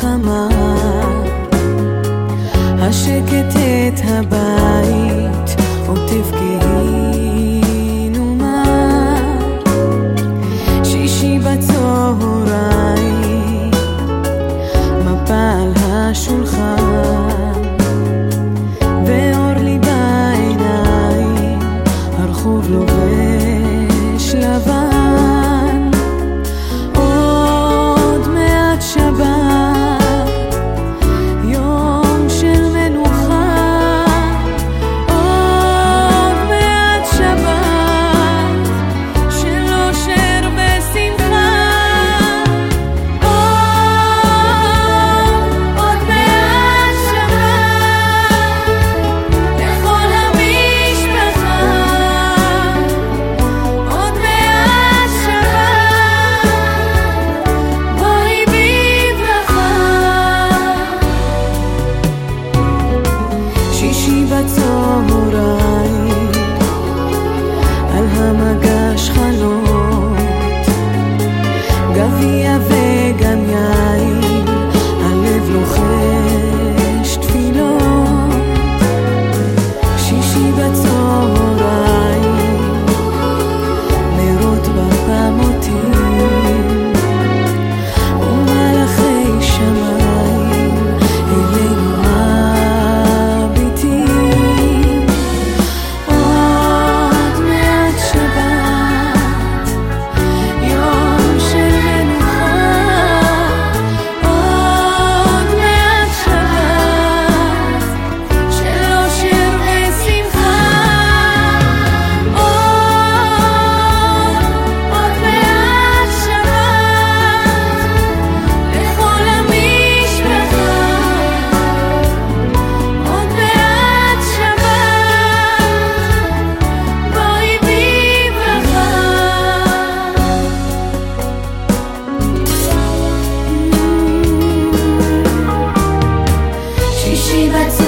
חמה, השקט את הבית עוטף כהינו מה, שישי בצהריים, מפה על השולחן, ואור לי בעיניים, הרחוב לובש 那么干 श्रीवत्स